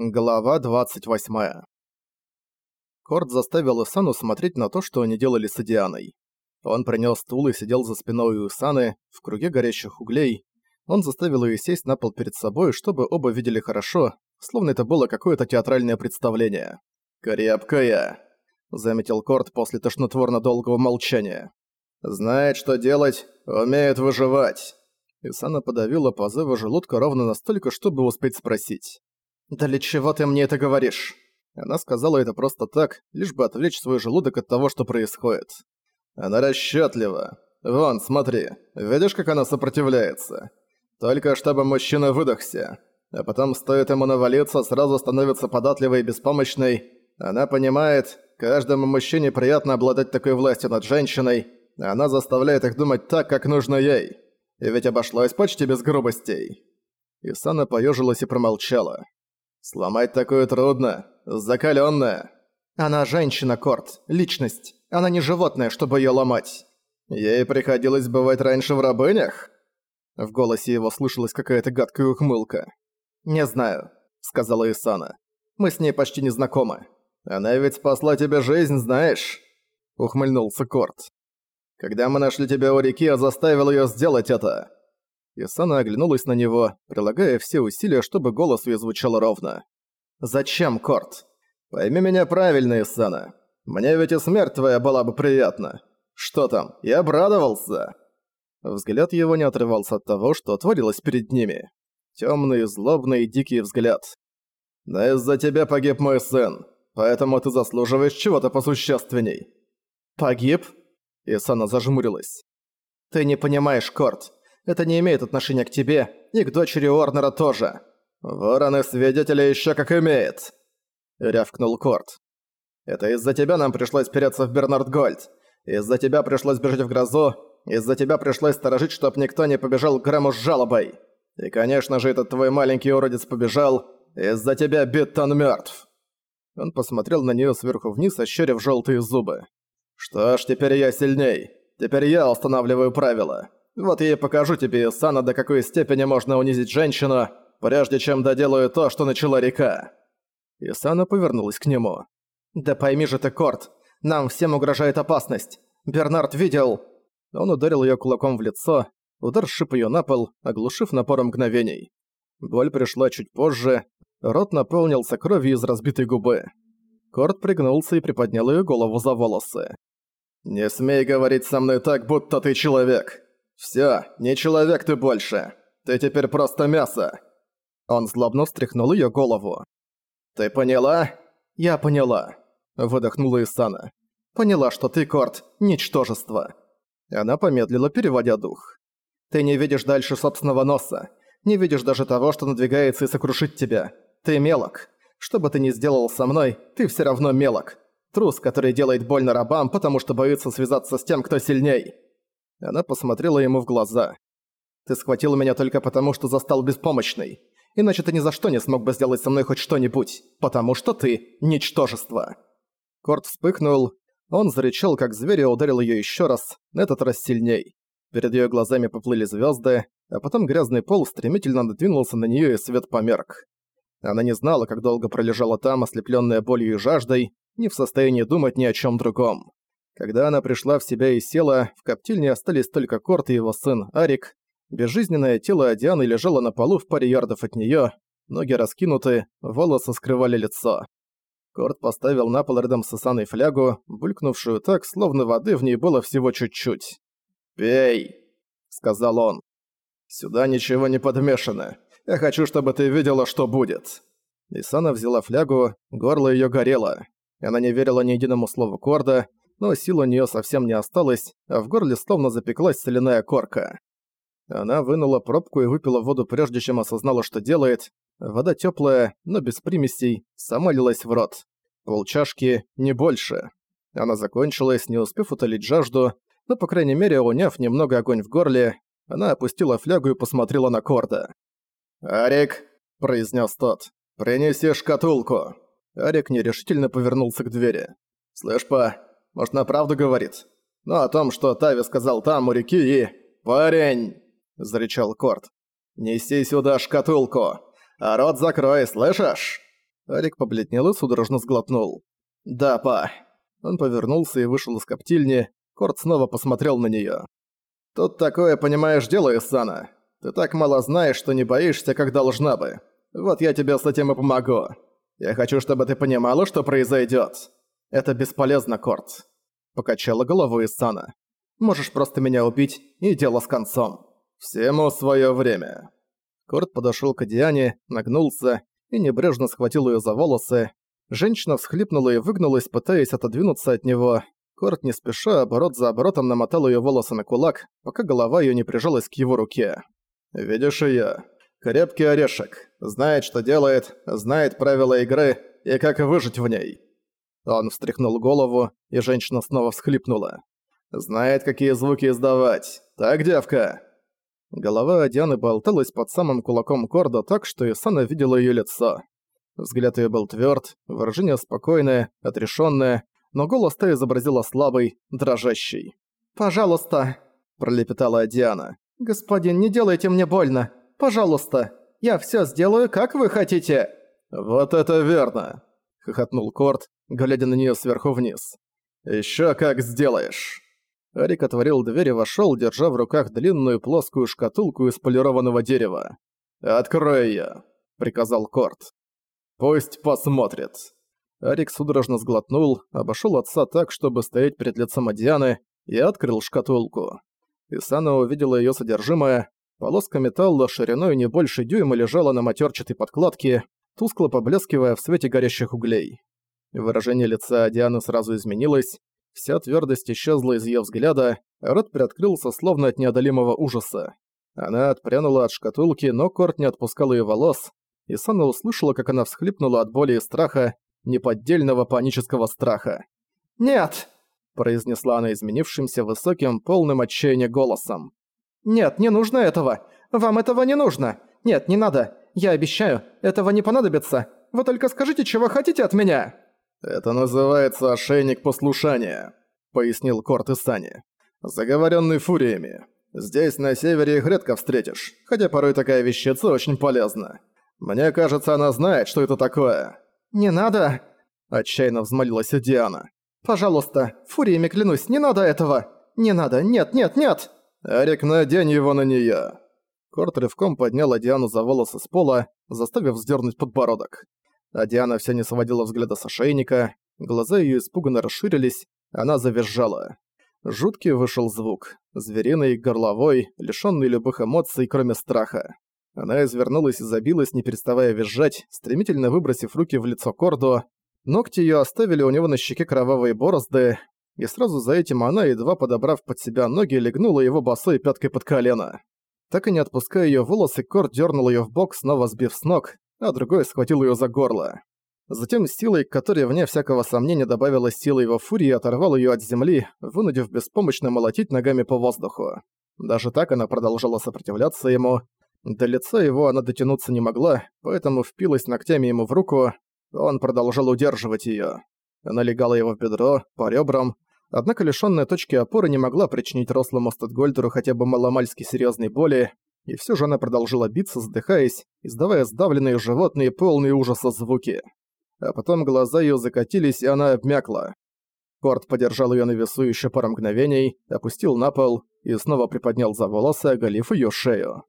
Глава 28. Корт заставил Исану смотреть на то, что они делали с Дианой. Он принес стул и сидел за спиной у Исаны, в круге горящих углей. Он заставил ее сесть на пол перед собой, чтобы оба видели хорошо, словно это было какое-то театральное представление. «Крепкая», — заметил Корт после тошнотворно долгого молчания. «Знает, что делать, умеет выживать». Исана подавила позывы желудка ровно настолько, чтобы успеть спросить. «Да для чего ты мне это говоришь?» Она сказала это просто так, лишь бы отвлечь свой желудок от того, что происходит. Она расчётлива. Вон, смотри, видишь, как она сопротивляется? Только чтобы мужчина выдохся. А потом стоит ему навалиться, сразу становится податливой и беспомощной. Она понимает, каждому мужчине приятно обладать такой властью над женщиной, она заставляет их думать так, как нужно ей. И ведь обошлось почти без грубостей. Исана поежилась и промолчала. Сломать такое трудно. Закалённая. Она женщина, Корт. Личность. Она не животное, чтобы её ломать. Ей приходилось бывать раньше в рабынях? В голосе его слышалась какая-то гадкая ухмылка. «Не знаю», — сказала Исана. «Мы с ней почти не знакомы». «Она ведь спасла тебе жизнь, знаешь?» — ухмыльнулся Корт. «Когда мы нашли тебя у реки, я заставил её сделать это. Исана оглянулась на него, прилагая все усилия, чтобы голос ее звучал ровно. «Зачем, Корт? Пойми меня правильно, Исана. Мне ведь и смерть твоя была бы приятна. Что там, я обрадовался!» Взгляд его не отрывался от того, что творилось перед ними. Тёмный, злобный, дикий взгляд. «Но из-за тебя погиб мой сын, поэтому ты заслуживаешь чего-то посущественней». «Погиб?» Исана зажмурилась. «Ты не понимаешь, Корт. Это не имеет отношения к тебе, и к дочери Уорнера тоже. Вороны свидетели еще как имеет!» Рявкнул Корт. «Это из-за тебя нам пришлось переться в Бернард Гольд. Из-за тебя пришлось бежать в грозу. Из-за тебя пришлось сторожить, чтоб никто не побежал к Грэму с жалобой. И, конечно же, этот твой маленький уродец побежал. Из-за тебя Биттон мертв. Он посмотрел на нее сверху вниз, ощерив желтые зубы. «Что ж, теперь я сильней. Теперь я устанавливаю правила. Вот я и покажу тебе, Исана, до какой степени можно унизить женщину, прежде чем доделаю то, что начала река». Исана повернулась к нему. «Да пойми же ты, Корт, нам всем угрожает опасность. Бернард видел...» Он ударил её кулаком в лицо, удар шип её на пол, оглушив напором мгновений. Боль пришла чуть позже, рот наполнился кровью из разбитой губы. Корт пригнулся и приподнял её голову за волосы. «Не смей говорить со мной так, будто ты человек!» «Всё, не человек ты больше. Ты теперь просто мясо». Он злобно встряхнул её голову. «Ты поняла?» «Я поняла», — выдохнула Исана. «Поняла, что ты, Корт, ничтожество». Она помедлила, переводя дух. «Ты не видишь дальше собственного носа. Не видишь даже того, что надвигается и сокрушит тебя. Ты мелок. Что бы ты ни сделал со мной, ты всё равно мелок. Трус, который делает больно рабам, потому что боится связаться с тем, кто сильней. Она посмотрела ему в глаза. «Ты схватил меня только потому, что застал беспомощный. Иначе ты ни за что не смог бы сделать со мной хоть что-нибудь, потому что ты – ничтожество». Корт вспыхнул. Он зарычал, как зверь, и ударил её ещё раз, на этот раз сильней. Перед её глазами поплыли звёзды, а потом грязный пол стремительно надвинулся на неё, и свет померк. Она не знала, как долго пролежала там, ослеплённая болью и жаждой, не в состоянии думать ни о чём другом. Когда она пришла в себя и села, в коптильне остались только Корт и его сын Арик. Безжизненное тело Дианы лежало на полу в паре ярдов от неё, ноги раскинуты, волосы скрывали лицо. Корт поставил на пол рядом с Исаной флягу, булькнувшую так, словно воды в ней было всего чуть-чуть. «Пей!» — сказал он. «Сюда ничего не подмешано. Я хочу, чтобы ты видела, что будет». Исана взяла флягу, горло её горело. Она не верила ни единому слову Корда, но сил у неё совсем не осталось, а в горле словно запеклась соляная корка. Она вынула пробку и выпила воду прежде чем осознала, что делает. Вода тёплая, но без примесей, сама лилась в рот. Полчашки, не больше. Она закончилась, не успев утолить жажду, но, по крайней мере, уняв немного огонь в горле, она опустила флягу и посмотрела на Корда. «Арик», — произнес тот, — «принеси шкатулку». Арик нерешительно повернулся к двери. «Слышь, па, может, на правду говорит? Но ну, о том, что Тави сказал там, у реки и... «Парень!» – зарычал Корт. «Неси сюда шкатулку! А рот закрой, слышишь?» Арик побледнел и судорожно сглотнул. «Да, па». Он повернулся и вышел из коптильни. Корт снова посмотрел на неё. «Тут такое, понимаешь, дело, Исана. Ты так мало знаешь, что не боишься, как должна бы. Вот я тебе с этим и помогу. Я хочу, чтобы ты понимала, что произойдёт. Это бесполезно, Корт». Покачала головой Исана. «Можешь просто меня убить, и дело с концом». «Всему своё время». Корт подошёл к Диане, нагнулся и небрежно схватил её за волосы. Женщина всхлипнула и выгнулась, пытаясь отодвинуться от него. Корт не спеша, оборот за оборотом намотал её волосы на кулак, пока голова её не прижалась к его руке. «Видишь я. Крепкий орешек. Знает, что делает, знает правила игры и как выжить в ней». Он встряхнул голову, и женщина снова всхлипнула. «Знает, какие звуки издавать. Так, девка?» Голова Дианы болталась под самым кулаком Корда так, что Исана видела её лицо. Взгляд её был твёрд, выражение спокойное, отрешённое, но голос та изобразила слабый, дрожащий. «Пожалуйста», – пролепетала Диана. «Господин, не делайте мне больно. Пожалуйста. Я всё сделаю, как вы хотите». «Вот это верно», – хохотнул Корт, глядя на неё сверху вниз. «Ещё как сделаешь». Арик отворил дверь и вошёл, держа в руках длинную плоскую шкатулку из полированного дерева. «Открой её», — приказал Корт. «Пусть посмотрит». Арик судорожно сглотнул, обошёл отца так, чтобы стоять перед лицом Адианы, и открыл шкатулку. Исана увидела её содержимое. Полоска металла шириной не больше дюйма лежала на матерчатой подкладке, тускло поблескивая в свете горящих углей. Выражение лица Дианы сразу изменилось, Вся твердость исчезла из ее взгляда, рот приоткрылся словно от неодолимого ужаса. Она отпрянула от шкатулки, но Корт не отпускал ее волос, и Сана услышала, как она всхлипнула от боли и страха, неподдельного панического страха. «Нет!» – произнесла она изменившимся высоким, полным отчаяния голосом. «Нет, не нужно этого! Вам этого не нужно! Нет, не надо! Я обещаю, этого не понадобится! Вы только скажите, чего хотите от меня!» «Это называется ошейник послушания», — пояснил Корт и Сани. «Заговоренный фуриями. Здесь, на севере, их редко встретишь, хотя порой такая вещица очень полезна. Мне кажется, она знает, что это такое». «Не надо!» – отчаянно взмолилась Диана. «Пожалуйста, фуриями клянусь, не надо этого! Не надо, нет, нет, нет!» «Арик, надень его на неё!» Корт рывком поднял Диану за волосы с пола, заставив вздернуть подбородок а Диана все не сводила взгляда с ошейника, глаза ее испуганно расширились, она завизжала. Жуткий вышел звук, звериный, горловой, лишённый любых эмоций, кроме страха. Она извернулась и забилась, не переставая визжать, стремительно выбросив руки в лицо Кордо. Ногти её оставили у него на щеке кровавые борозды, и сразу за этим она, едва подобрав под себя ноги, легнула его босой пяткой под колено. Так и не отпуская её волосы, Корд дёрнул её в бок, снова сбив с ног, а другой схватил её за горло. Затем силой, которая вне всякого сомнения добавила силы его фурии, оторвал её от земли, вынудив беспомощно молотить ногами по воздуху. Даже так она продолжала сопротивляться ему. До лица его она дотянуться не могла, поэтому впилась ногтями ему в руку. Он продолжал удерживать её. Она легала его в бедро, по ребрам, однако лишённая точки опоры не могла причинить рослому Статгольдеру хотя бы маломальски серьёзной боли, и все же она продолжила биться, задыхаясь, издавая сдавленные животные полные ужаса звуки. А потом глаза ее закатились, и она обмякла. Корт подержал ее на весу еще пару мгновений, опустил на пол и снова приподнял за волосы, оголив ее шею.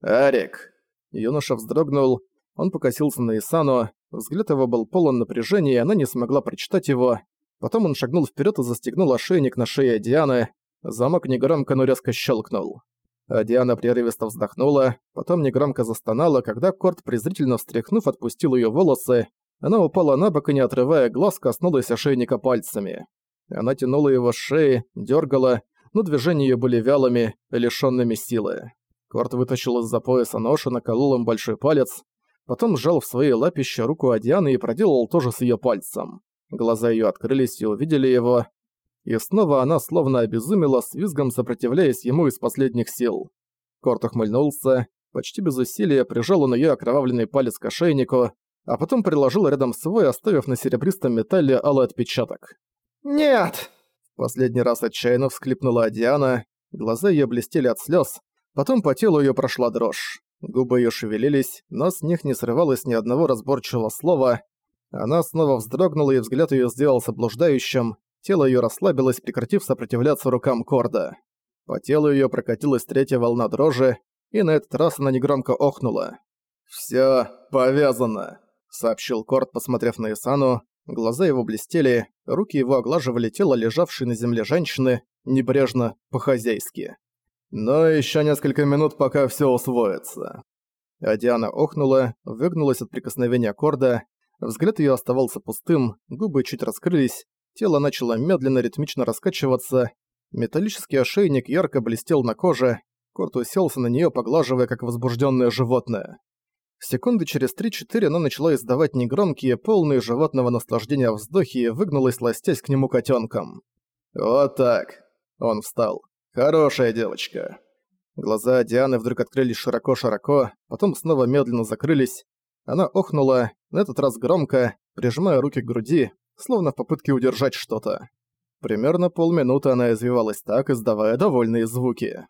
«Арик!» Юноша вздрогнул, он покосился на Исану, взгляд его был полон напряжения, и она не смогла прочитать его. Потом он шагнул вперед и застегнул ошейник на шее Дианы. Замок негромко, но резко щелкнул. А Диана прерывисто вздохнула, потом негромко застонала, когда Корт, презрительно встряхнув, отпустил её волосы. Она упала на бок и, не отрывая глаз, коснулась ошейника пальцами. Она тянула его с шеи, дёргала, но движения её были вялыми, лишёнными силы. Корт вытащил из-за пояса нож и наколол им большой палец, потом сжал в своей лапище руку Адианы и проделал то же с её пальцем. Глаза её открылись и увидели его, и снова она словно обезумела, с визгом сопротивляясь ему из последних сил. Корт ухмыльнулся, почти без усилия прижал он её окровавленный палец к ошейнику, а потом приложил рядом свой, оставив на серебристом металле алый отпечаток. «Нет!» Последний раз отчаянно всхлипнула Диана, глаза её блестели от слёз, потом по телу её прошла дрожь. Губы её шевелились, но с них не срывалось ни одного разборчивого слова. Она снова вздрогнула, и взгляд её сделался блуждающим. Тело её расслабилось, прекратив сопротивляться рукам Корда. По телу её прокатилась третья волна дрожи, и на этот раз она негромко охнула. «Всё повязано», — сообщил Корд, посмотрев на Исану. Глаза его блестели, руки его оглаживали тело лежавшей на земле женщины, небрежно, по-хозяйски. «Но ещё несколько минут, пока всё усвоится». А Диана охнула, выгнулась от прикосновения Корда, взгляд её оставался пустым, губы чуть раскрылись, тело начало медленно ритмично раскачиваться, металлический ошейник ярко блестел на коже, Корт уселся на неё, поглаживая как возбуждённое животное. Секунды через три-четыре она начала издавать негромкие, полные животного наслаждения вздохи и выгнулась, ластясь к нему котенком. «Вот так!» Он встал. «Хорошая девочка!» Глаза Дианы вдруг открылись широко-широко, потом снова медленно закрылись. Она охнула, на этот раз громко, прижимая руки к груди, словно в попытке удержать что-то. Примерно полминуты она извивалась так, издавая довольные звуки.